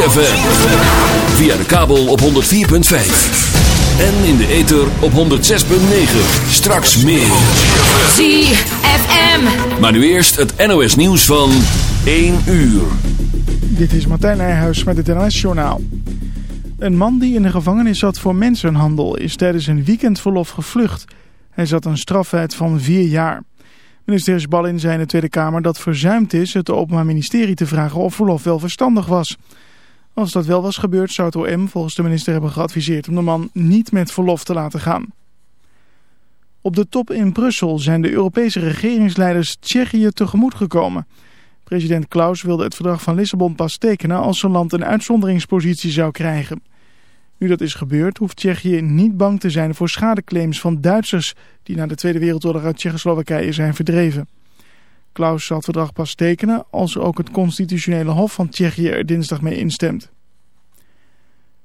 ZFM. Via de kabel op 104.5. En in de ether op 106.9. Straks meer. ZFM. Maar nu eerst het NOS nieuws van 1 uur. Dit is Martijn Nijhuis met het NOS-journaal. Een man die in de gevangenis zat voor mensenhandel is tijdens een weekendverlof gevlucht. Hij zat een straftijd van vier jaar. Minister Ballin zei in de Tweede Kamer dat verzuimd is het Openbaar Ministerie te vragen of verlof wel verstandig was. Als dat wel was gebeurd zou het OM volgens de minister hebben geadviseerd om de man niet met verlof te laten gaan. Op de top in Brussel zijn de Europese regeringsleiders Tsjechië tegemoet gekomen. President Klaus wilde het verdrag van Lissabon pas tekenen als zijn land een uitzonderingspositie zou krijgen. Nu dat is gebeurd hoeft Tsjechië niet bang te zijn voor schadeclaims van Duitsers die na de Tweede Wereldoorlog uit Tsjechoslowakije zijn verdreven. Klaus zal het verdrag pas tekenen als ook het constitutionele hof van Tsjechië er dinsdag mee instemt.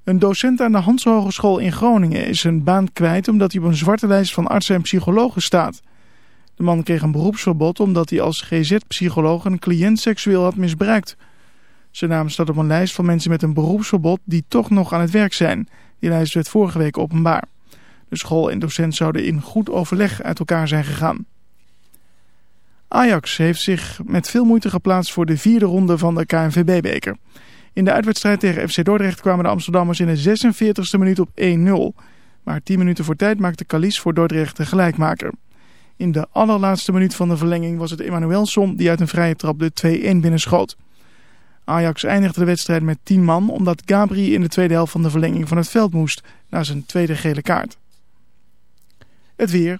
Een docent aan de Hans Hogeschool in Groningen is zijn baan kwijt omdat hij op een zwarte lijst van artsen en psychologen staat. De man kreeg een beroepsverbod omdat hij als GZ-psycholoog een cliënt seksueel had misbruikt. Zijn naam staat op een lijst van mensen met een beroepsverbod die toch nog aan het werk zijn. Die lijst werd vorige week openbaar. De school en docent zouden in goed overleg uit elkaar zijn gegaan. Ajax heeft zich met veel moeite geplaatst voor de vierde ronde van de KNVB-beker. In de uitwedstrijd tegen FC Dordrecht kwamen de Amsterdammers in de 46e minuut op 1-0. Maar 10 minuten voor tijd maakte Kalis voor Dordrecht de gelijkmaker. In de allerlaatste minuut van de verlenging was het Emmanuelson die uit een vrije trap de 2-1 binnenschoot. Ajax eindigde de wedstrijd met 10 man omdat Gabri in de tweede helft van de verlenging van het veld moest na zijn tweede gele kaart. Het weer.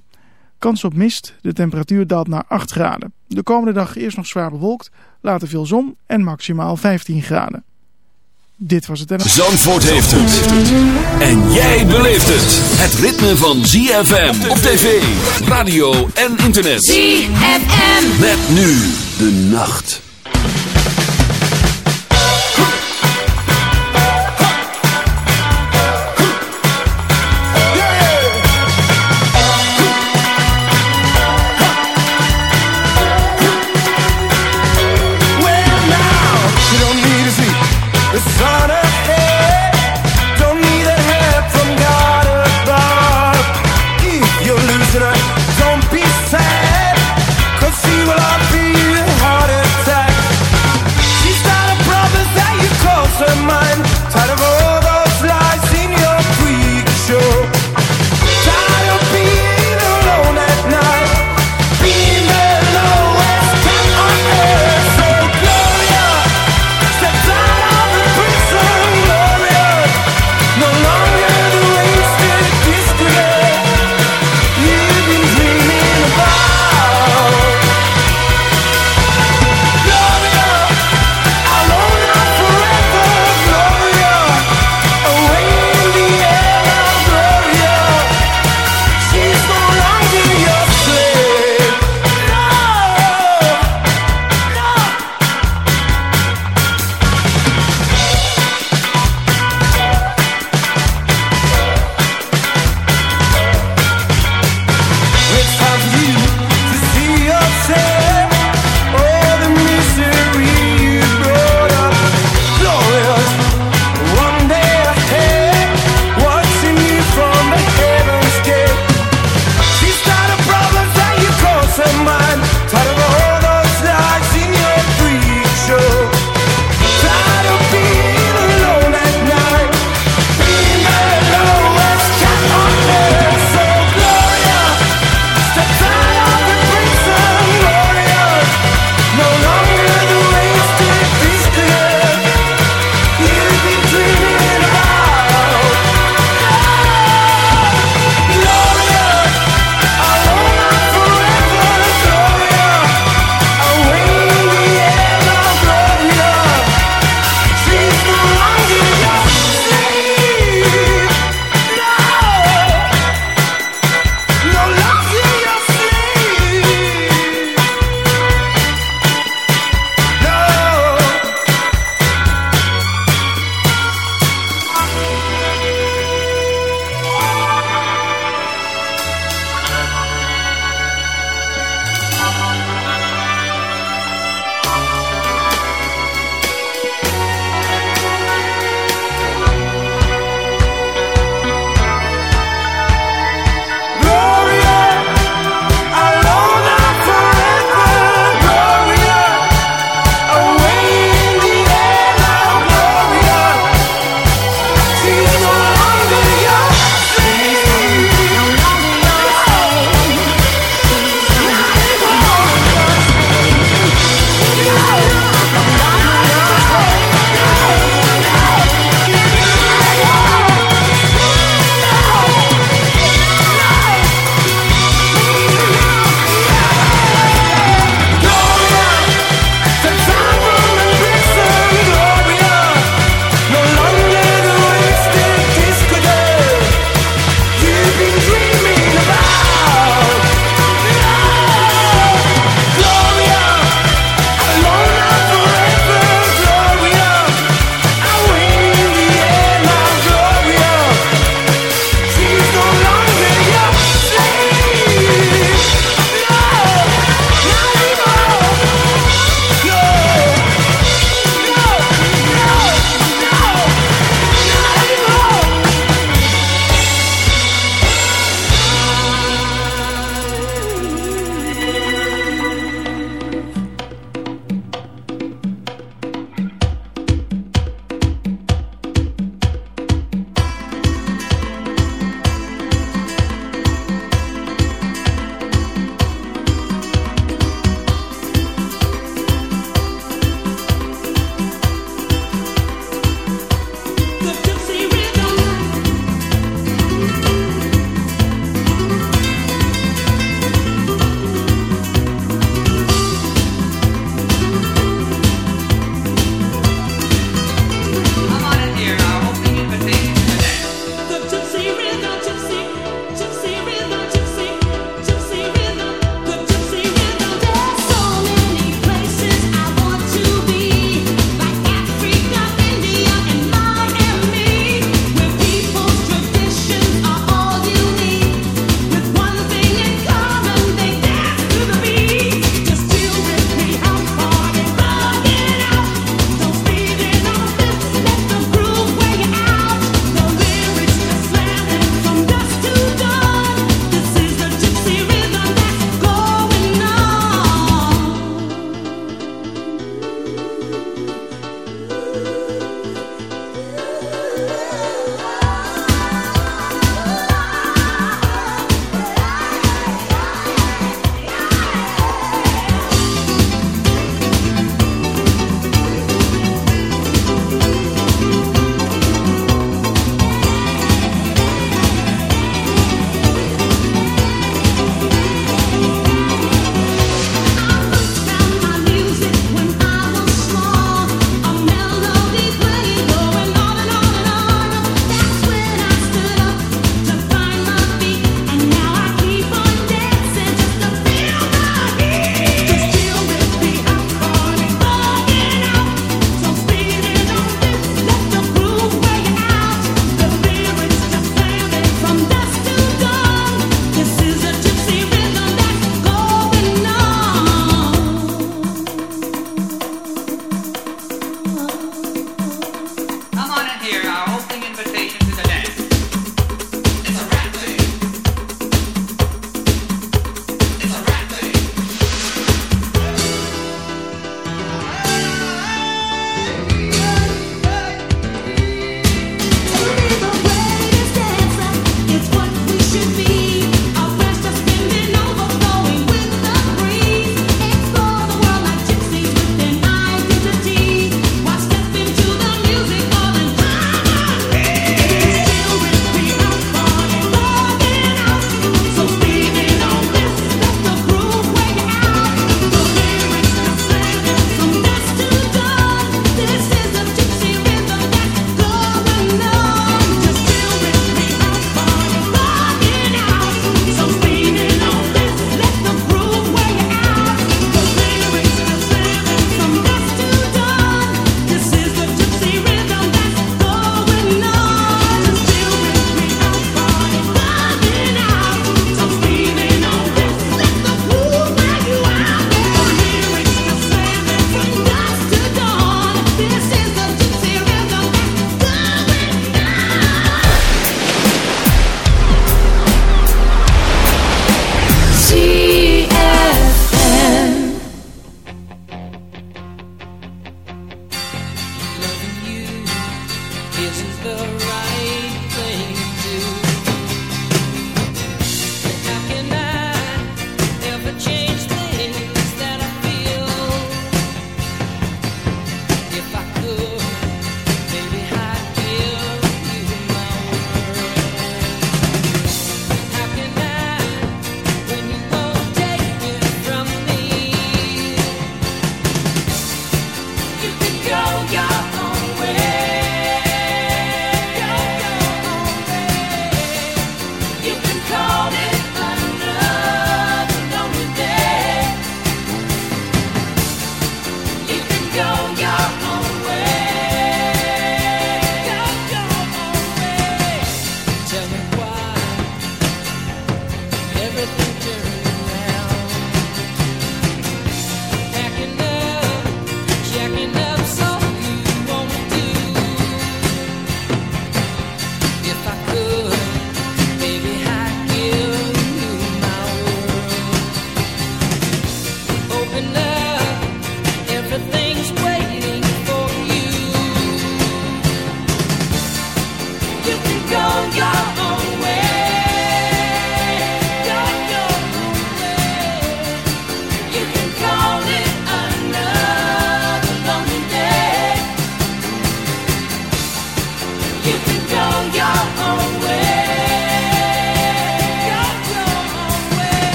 Kans op mist. De temperatuur daalt naar 8 graden. De komende dag eerst nog zwaar bewolkt, later veel zon en maximaal 15 graden. Dit was het en... Zandvoort heeft het. En jij beleeft het. Het ritme van ZFM op tv, radio en internet. ZFM. Met nu de nacht.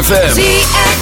ZFM.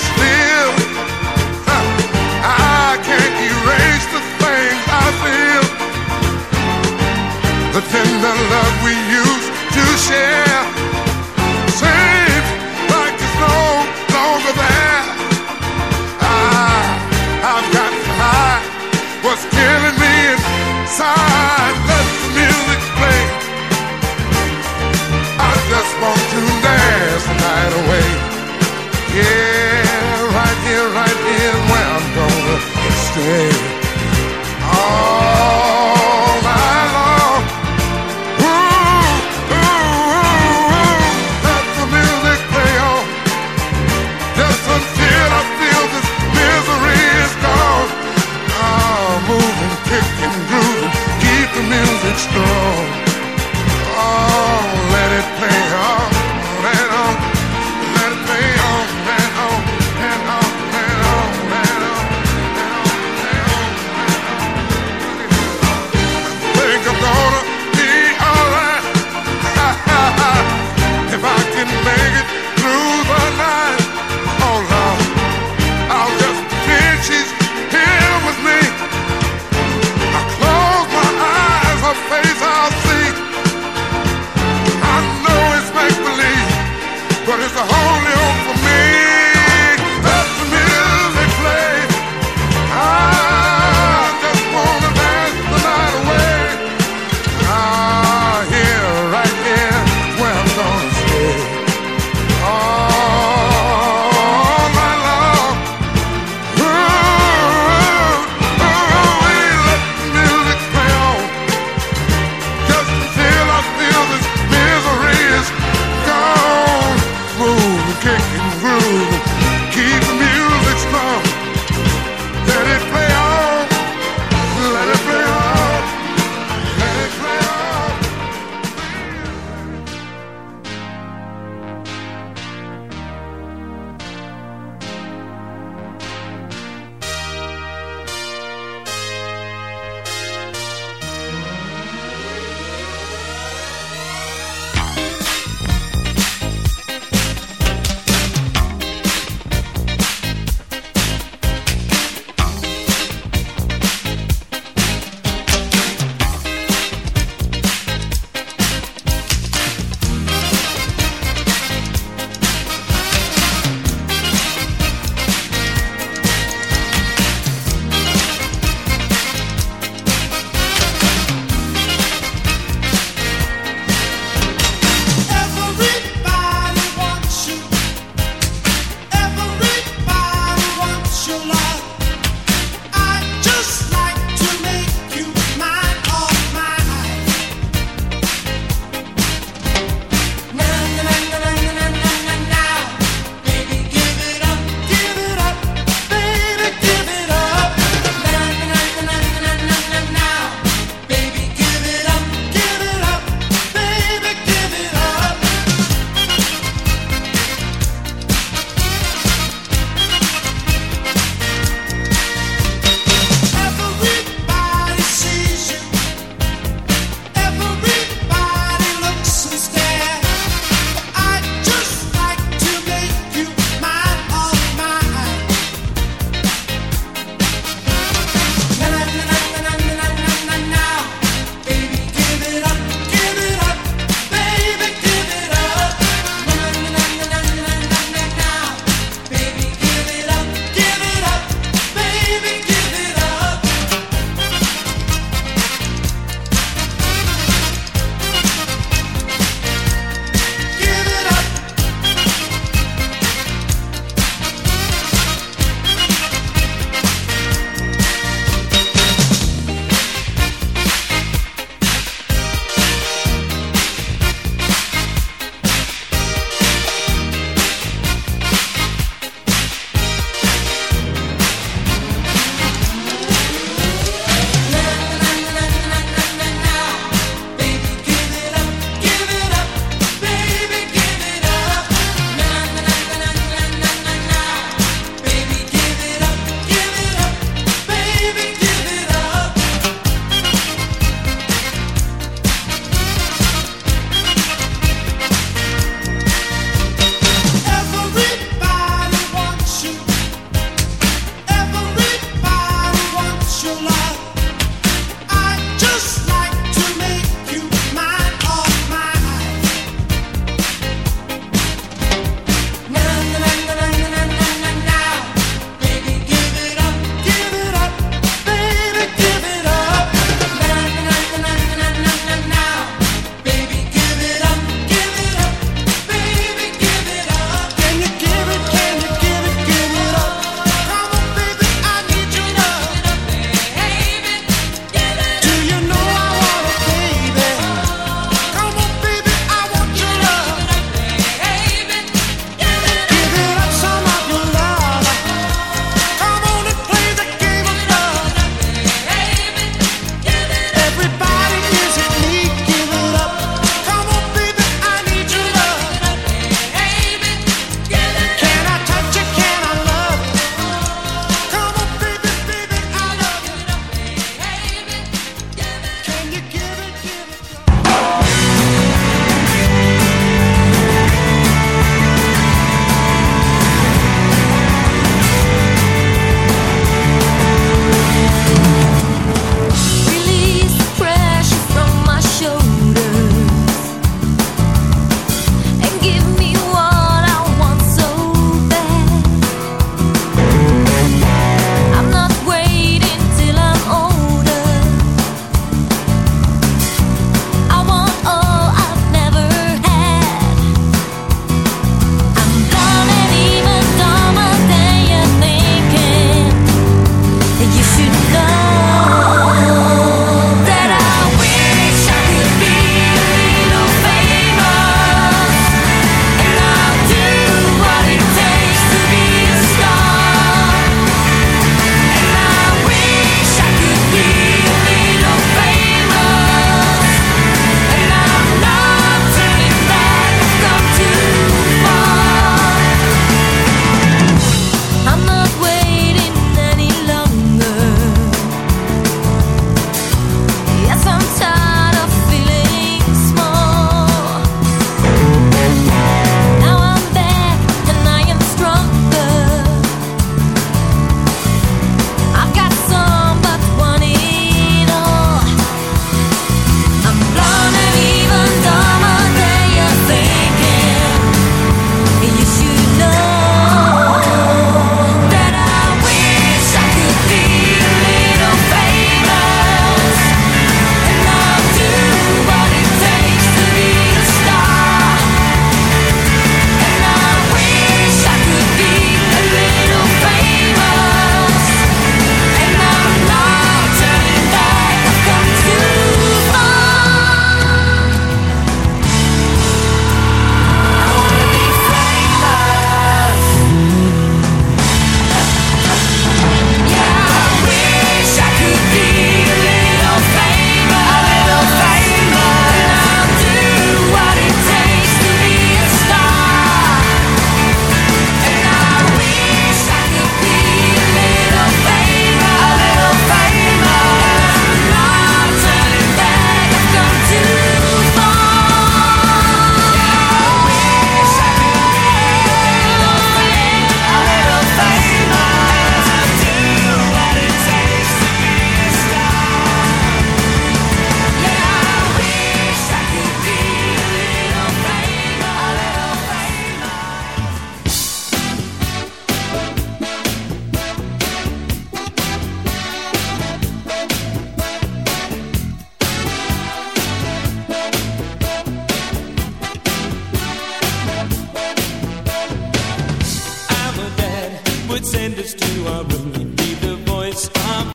It's Yeah.